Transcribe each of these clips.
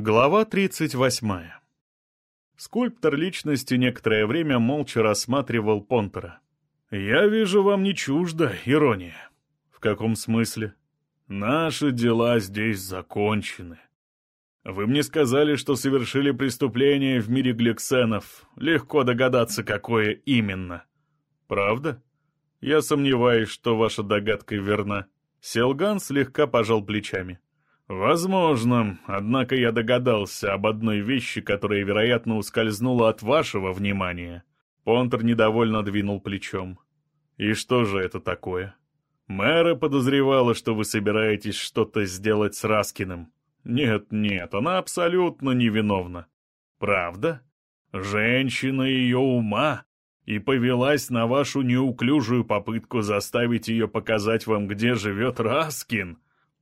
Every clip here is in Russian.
Глава 38. Скульптор личности некоторое время молча рассматривал Понтера. «Я вижу, вам не чужда ирония». «В каком смысле?» «Наши дела здесь закончены. Вы мне сказали, что совершили преступление в мире гликсенов. Легко догадаться, какое именно». «Правда?» «Я сомневаюсь, что ваша догадка верна». Селган слегка пожал плечами. «Возможно, однако я догадался об одной вещи, которая, вероятно, ускользнула от вашего внимания». Понтер недовольно двинул плечом. «И что же это такое?» «Мэра подозревала, что вы собираетесь что-то сделать с Раскиным». «Нет, нет, она абсолютно невиновна». «Правда? Женщина ее ума и повелась на вашу неуклюжую попытку заставить ее показать вам, где живет Раскин».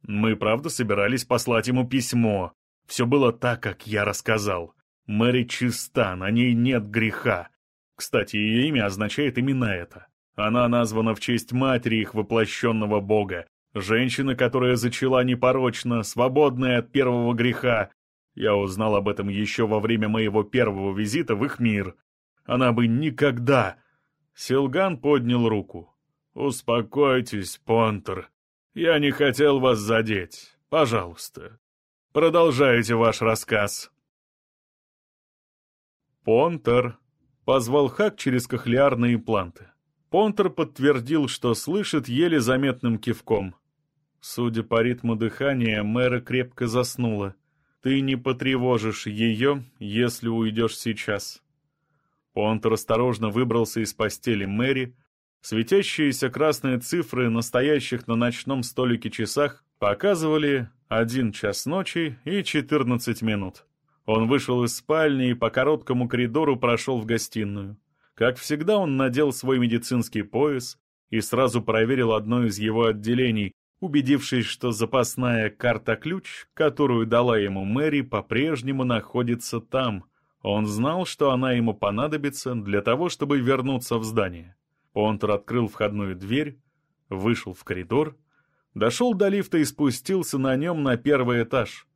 Мы, правда, собирались послать ему письмо. Все было так, как я рассказал. Мэри чиста, на ней нет греха. Кстати, ее имя означает именно это. Она названа в честь матери их воплощенного бога, женщины, которая зачала непорочно, свободная от первого греха. Я узнал об этом еще во время моего первого визита в их мир. Она бы никогда... Силган поднял руку. «Успокойтесь, Понтер. Я не хотел вас задеть. Пожалуйста, продолжайте ваш рассказ. Понтер позвал Хак через кохлеарные импланты. Понтер подтвердил, что слышит еле заметным кивком. Судя по ритму дыхания, мэра крепко заснула. Ты не потревожишь ее, если уйдешь сейчас. Понтер осторожно выбрался из постели Мэри, Светящиеся красные цифры настоящих на ночном столике часах показывали 1 час ночи и 14 минут. Он вышел из спальни и по короткому коридору прошел в гостиную. Как всегда, он надел свой медицинский пояс и сразу проверил одно из его отделений, убедившись, что запасная карта-ключ, которую дала ему Мэри, по-прежнему находится там. Он знал, что она ему понадобится для того, чтобы вернуться в здание. Понтер открыл входную дверь, вышел в коридор, дошел до лифта и спустился на нем на первый этаж.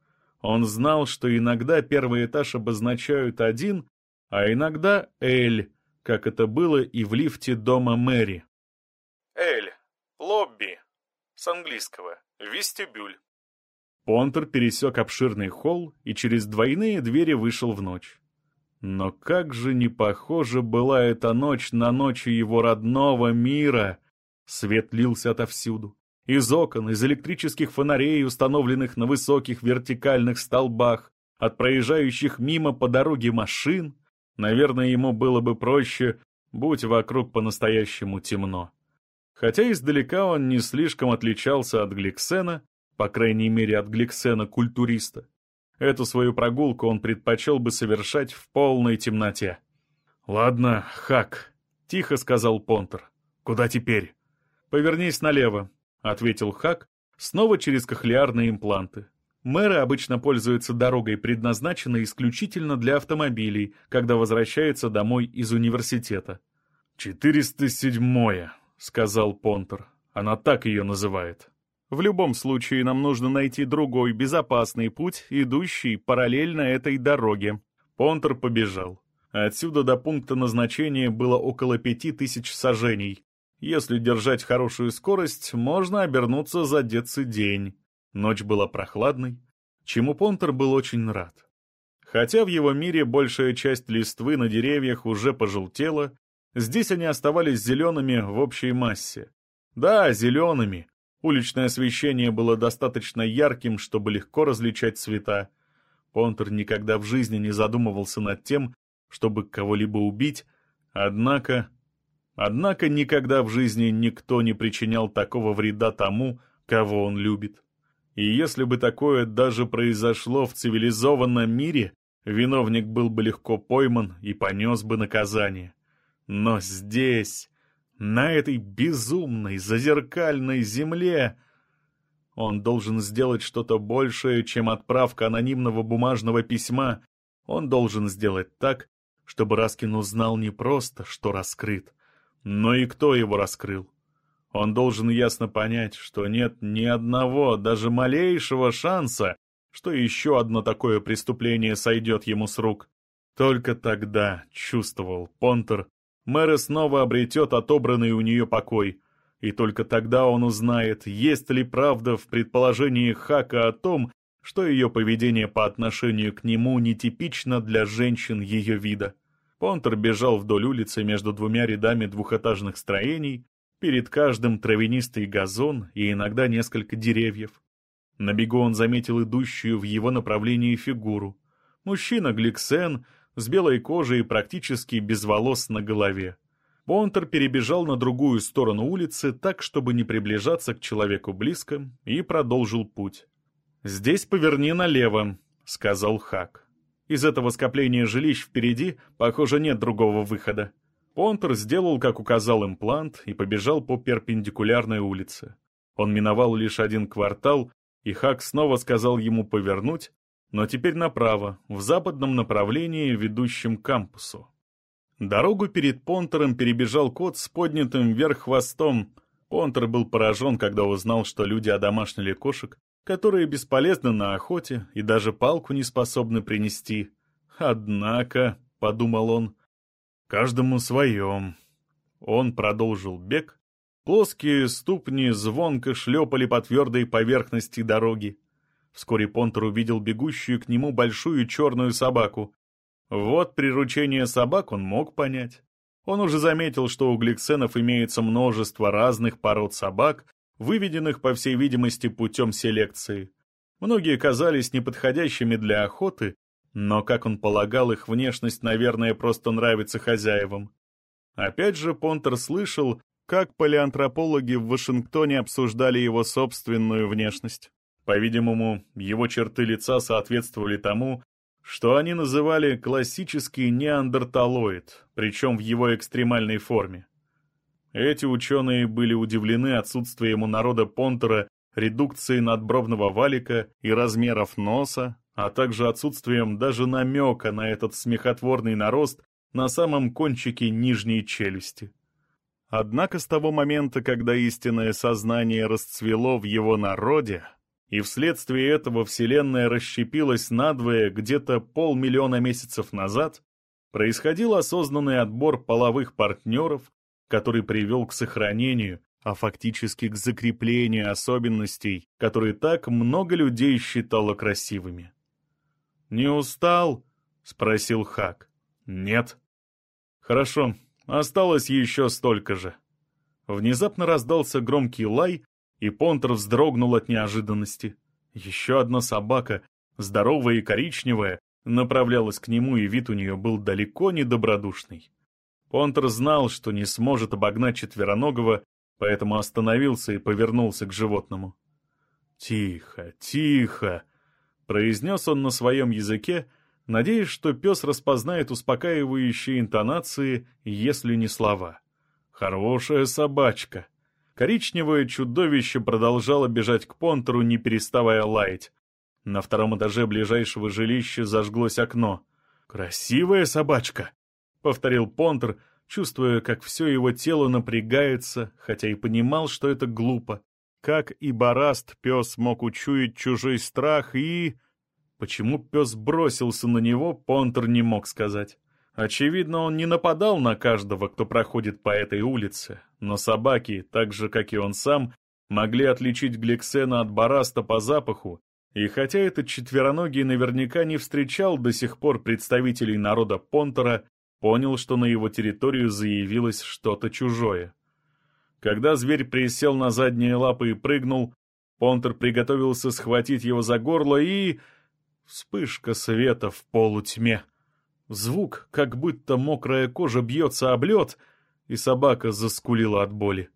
Он знал, что иногда первый этаж обозначают один, а иногда «Эль», как это было и в лифте дома Мэри. «Эль», «Лобби», с английского, «Вестибюль». Понтер пересек обширный холл и через двойные двери вышел в ночь. Но как же не похожа была эта ночь на ночи его родного мира! Свет лился отовсюду. Из окон, из электрических фонарей, установленных на высоких вертикальных столбах, от проезжающих мимо по дороге машин. Наверное, ему было бы проще, будь вокруг по-настоящему темно. Хотя издалека он не слишком отличался от Гликсена, по крайней мере от Гликсена-культуриста. Эту свою прогулку он предпочел бы совершать в полной темноте. «Ладно, Хак», — тихо сказал Понтер. «Куда теперь?» «Повернись налево», — ответил Хак, снова через кохлеарные импланты. Мэры обычно пользуются дорогой, предназначенной исключительно для автомобилей, когда возвращаются домой из университета. «Четыреста седьмое», — сказал Понтер. Она так ее называет. В любом случае нам нужно найти другой безопасный путь, идущий параллельно этой дороге. Понтер побежал. Отсюда до пункта назначения было около пяти тысяч сажений. Если держать хорошую скорость, можно обернуться за детский день. Ночь была прохладной, чему Понтер был очень рад. Хотя в его мире большая часть листвы на деревьях уже пожелтела, здесь они оставались зелеными в общей массе. Да, зелеными, Уличное освещение было достаточно ярким, чтобы легко различать цвета. Понтер никогда в жизни не задумывался над тем, чтобы кого-либо убить, однако... Однако никогда в жизни никто не причинял такого вреда тому, кого он любит. И если бы такое даже произошло в цивилизованном мире, виновник был бы легко пойман и понес бы наказание. Но здесь... На этой безумной, зазеркальной земле он должен сделать что-то большее, чем отправка анонимного бумажного письма. Он должен сделать так, чтобы Раскин узнал не просто, что раскрыт, но и кто его раскрыл. Он должен ясно понять, что нет ни одного, даже малейшего шанса, что еще одно такое преступление сойдет ему с рук. Только тогда, чувствовал Понтер, Мэра снова обретет отобранный у нее покой, и только тогда он узнает, есть ли правда в предположении Хака о том, что ее поведение по отношению к нему нетипично для женщин ее вида. Понтер бежал вдоль улицы между двумя рядами двухэтажных строений, перед каждым травянистый газон и иногда несколько деревьев. На бегу он заметил идущую в его направлении фигуру. Мужчина Гликсен с белой кожей и практически без волос на голове. Понтер перебежал на другую сторону улицы так, чтобы не приближаться к человеку близко, и продолжил путь. «Здесь поверни налево», — сказал Хак. «Из этого скопления жилищ впереди, похоже, нет другого выхода». Понтер сделал, как указал имплант, и побежал по перпендикулярной улице. Он миновал лишь один квартал, и Хак снова сказал ему повернуть, но теперь направо, в западном направлении, ведущем к кампусу. Дорогу перед Понтером перебежал кот с поднятым вверх хвостом. Понтер был поражен, когда узнал, что люди одомашнили кошек, которые бесполезны на охоте и даже палку не способны принести. «Однако», — подумал он, — «каждому своем». Он продолжил бег. Плоские ступни звонко шлепали по твердой поверхности дороги. Вскоре Понтер увидел бегущую к нему большую черную собаку. Вот приручение собак он мог понять. Он уже заметил, что у гликсенов имеется множество разных пород собак, выведенных, по всей видимости, путем селекции. Многие казались неподходящими для охоты, но, как он полагал, их внешность, наверное, просто нравится хозяевам. Опять же, Понтер слышал, как палеантропологи в Вашингтоне обсуждали его собственную внешность. По-видимому, его черты лица соответствовали тому, что они называли классический неандерталоид, причем в его экстремальной форме. Эти ученые были удивлены отсутствием у народа Понтера редукции надбровного валика и размеров носа, а также отсутствием даже намека на этот смехотворный нарост на самом кончике нижней челюсти. Однако с того момента, когда истинное сознание расцвело в его народе, и вследствие этого Вселенная расщепилась надвое где-то полмиллиона месяцев назад, происходил осознанный отбор половых партнеров, который привел к сохранению, а фактически к закреплению особенностей, которые так много людей считало красивыми. «Не устал?» — спросил Хак. «Нет». «Хорошо, осталось еще столько же». Внезапно раздался громкий лай, и Понтер вздрогнул от неожиданности. Еще одна собака, здоровая и коричневая, направлялась к нему, и вид у нее был далеко не добродушный. Понтер знал, что не сможет обогнать четвероногого, поэтому остановился и повернулся к животному. «Тихо, тихо!» — произнес он на своем языке, надеясь, что пес распознает успокаивающие интонации, если не слова. «Хорошая собачка!» Коричневое чудовище продолжало бежать к Понтеру, не переставая лаять. На втором этаже ближайшего жилища зажглось окно. «Красивая собачка!» — повторил Понтер, чувствуя, как все его тело напрягается, хотя и понимал, что это глупо. Как и Бараст, пес мог учуять чужой страх и... Почему пес бросился на него, Понтер не мог сказать. Очевидно, он не нападал на каждого, кто проходит по этой улице, но собаки, так же, как и он сам, могли отличить Гликсена от Бараста по запаху, и хотя этот четвероногий наверняка не встречал до сих пор представителей народа Понтера, понял, что на его территорию заявилось что-то чужое. Когда зверь присел на задние лапы и прыгнул, Понтер приготовился схватить его за горло и... Вспышка света в полутьме. Звук, как будто мокрая кожа бьется об лед, и собака заскулила от боли.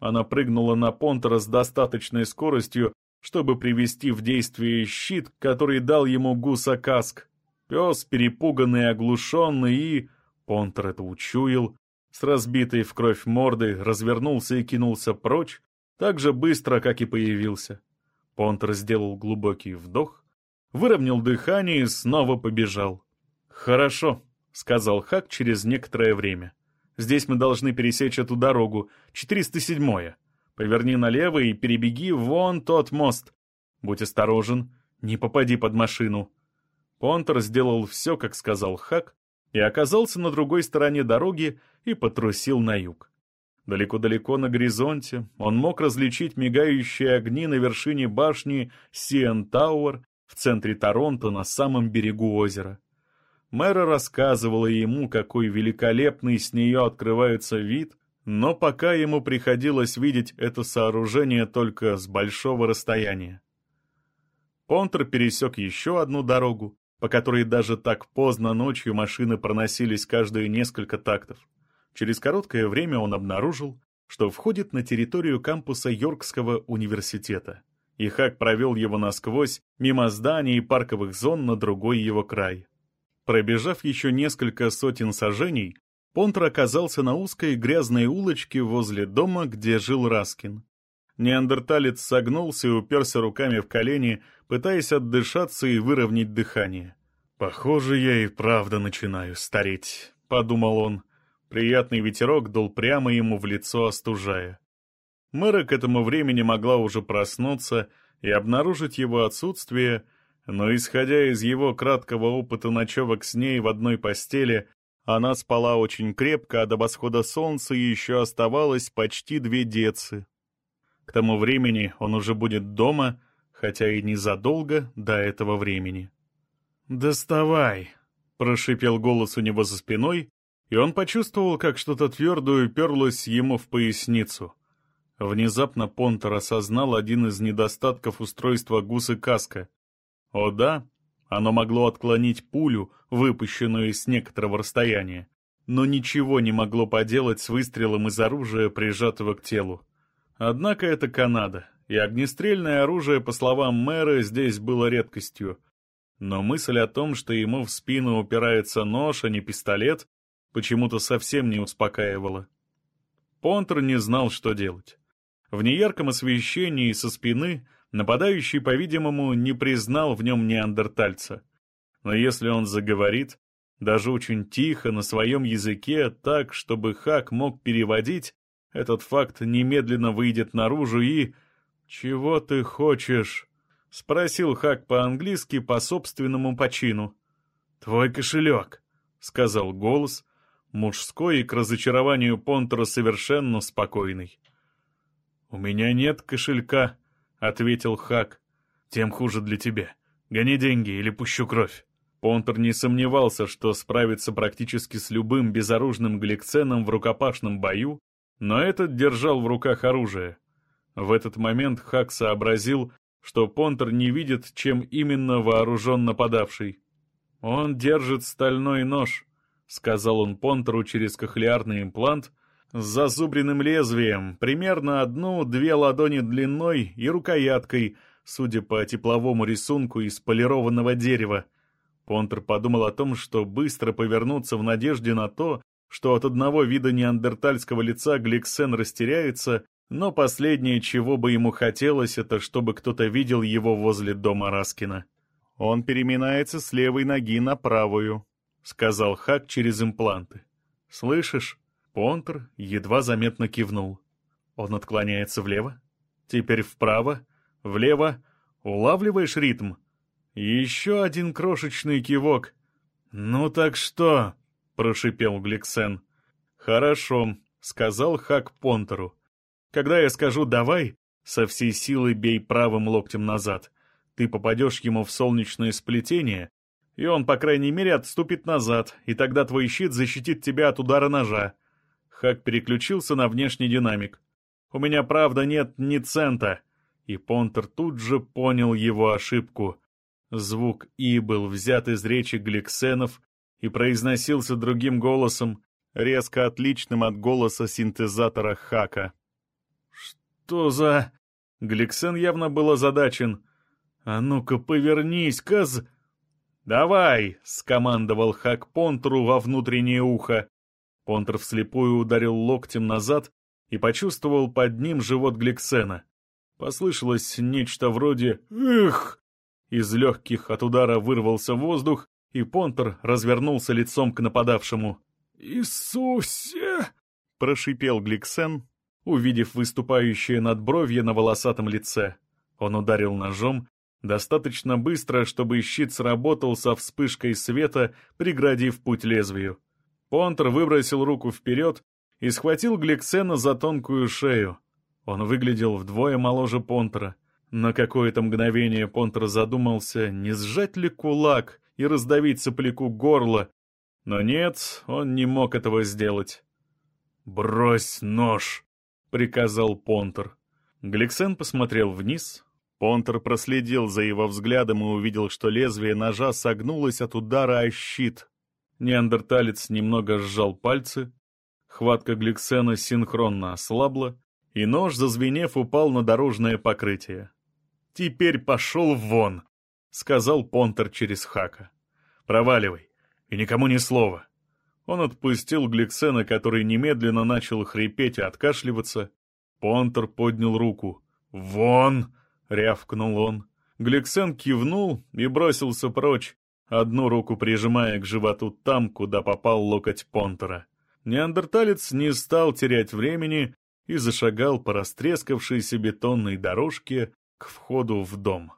Она прыгнула на Понтера с достаточной скоростью, чтобы привести в действие щит, который дал ему гуса каск. Пес, перепуганный оглушенный, и... Понтер это учуял. С разбитой в кровь мордой развернулся и кинулся прочь, так же быстро, как и появился. Понтер сделал глубокий вдох, выровнял дыхание и снова побежал. «Хорошо», — сказал Хак через некоторое время. «Здесь мы должны пересечь эту дорогу, 407-я. Поверни налево и перебеги вон тот мост. Будь осторожен, Не попади под машину. Понтер сделал все, как сказал Хак, и оказался на другой стороне дороги и потрусил на юг. Далеко-далеко на горизонте он мог различить мигающие огни на вершине башни Сиэн Тауэр в центре Торонто на самом берегу озера. Мэра рассказывала ему, какой великолепный с нее открывается вид, но пока ему приходилось видеть это сооружение только с большого расстояния. Понтер пересек еще одну дорогу, по которой даже так поздно ночью машины проносились каждые несколько тактов. Через короткое время он обнаружил, что входит на территорию кампуса Йоркского университета. И Хак провел его насквозь, мимо зданий и парковых зон на другой его край. Пробежав еще несколько сотен сажений, Понтер оказался на узкой грязной улочке возле дома, где жил Раскин. Неандерталец согнулся и уперся руками в колени, пытаясь отдышаться и выровнять дыхание. «Похоже, я и правда начинаю стареть», — подумал он. Приятный ветерок дул прямо ему в лицо, остужая. Мэра к этому времени могла уже проснуться и обнаружить его отсутствие, но, исходя из его краткого опыта ночевок с ней в одной постели, она спала очень крепко, а до восхода солнца еще оставалось почти две децы. К тому времени он уже будет дома, хотя и незадолго до этого времени. «Доставай!» — прошипел голос у него за спиной, и он почувствовал, как что-то твердое уперлось ему в поясницу. Внезапно Понтер осознал один из недостатков устройства гусы каска. О да, оно могло отклонить пулю, выпущенную с некоторого расстояния, но ничего не могло поделать с выстрелом из оружия, прижатого к телу. Однако это Канада, и огнестрельное оружие, по словам мэра, здесь было редкостью. Но мысль о том, что ему в спину упирается нож, а не пистолет, почему-то совсем не успокаивала. Понтер не знал, что делать. В неярком освещении со спины нападающий, по-видимому, не признал в нем неандертальца. Но если он заговорит, даже очень тихо, на своем языке, так, чтобы Хак мог переводить, этот факт немедленно выйдет наружу и... «Чего ты хочешь?» — спросил Хак по-английски по собственному почину. «Твой кошелек», — сказал голос, мужской и к разочарованию Понтера совершенно спокойный. «У меня нет кошелька», — ответил Хак. «Тем хуже для тебя. Гони деньги или пущу кровь». Понтер не сомневался, что справится практически с любым безоружным гликценом в рукопашном бою, но этот держал в руках оружие. В этот момент Хак сообразил, что Понтер не видит, чем именно вооружен нападавший. «Он держит стальной нож», — сказал он Понтеру через кохлеарный имплант, с зазубренным лезвием, примерно одну-две ладони длиной и рукояткой, судя по тепловому рисунку из полированного дерева. Понтер подумал о том, что быстро повернуться в надежде на то, что от одного вида неандертальского лица Гликсен растеряется, но последнее, чего бы ему хотелось, это чтобы кто-то видел его возле дома Раскина. Он переминается с левой ноги на правую, — сказал Хак через импланты. «Слышишь?» Понтер едва заметно кивнул. Он отклоняется влево, теперь вправо, влево. Улавливаешь ритм? Еще один крошечный кивок. «Ну так что?» — прошипел Гликсен. «Хорошо», — сказал Хак Понтеру. «Когда я скажу «давай», со всей силы бей правым локтем назад. Ты попадешь ему в солнечное сплетение, и он, по крайней мере, отступит назад, и тогда твой щит защитит тебя от удара ножа. Хак переключился на внешний динамик. «У меня, правда, нет ни цента!» И Понтер тут же понял его ошибку. Звук «и» был взят из речи гликсенов и произносился другим голосом, резко отличным от голоса синтезатора Хака. «Что за...» Гликсен явно был озадачен. «А ну-ка, повернись, каз...» «Давай!» — скомандовал Хак Понтеру во внутреннее ухо. Понтер вслепую ударил локтем назад и почувствовал под ним живот Гликсена. Послышалось нечто вроде «Эх!». Из легких от удара вырвался воздух, и Понтер развернулся лицом к нападавшему. «Иисусе!» — прошипел Гликсен, увидев выступающее надбровье на волосатом лице. Он ударил ножом, Достаточно быстро, чтобы щит сработал со вспышкой света, преградив путь лезвию. Понтер выбросил руку вперед и схватил Гликсена за тонкую шею. Он выглядел вдвое моложе Понтера. На какое-то мгновение Понтер задумался, не сжать ли кулак и раздавить сопляку горло, но нет, он не мог этого сделать. «Брось нож!» — приказал Понтер. Гликсен посмотрел вниз. Понтер проследил за его взглядом и увидел, что лезвие ножа согнулось от удара о щит. Неандерталец немного сжал пальцы, хватка Гликсена синхронно ослабла, и нож, зазвенев, упал на дорожное покрытие. «Теперь пошел вон!» — сказал Понтер через Хака. «Проваливай, и никому ни слова!» Он отпустил Гликсена, который немедленно начал хрипеть и откашливаться. Понтер поднял руку. «Вон!» — рявкнул он. Гликсен кивнул и бросился прочь, одну руку прижимая к животу там, куда попал локоть Понтера. Неандерталец не стал терять времени и зашагал по растрескавшейся бетонной дорожке к входу в дом.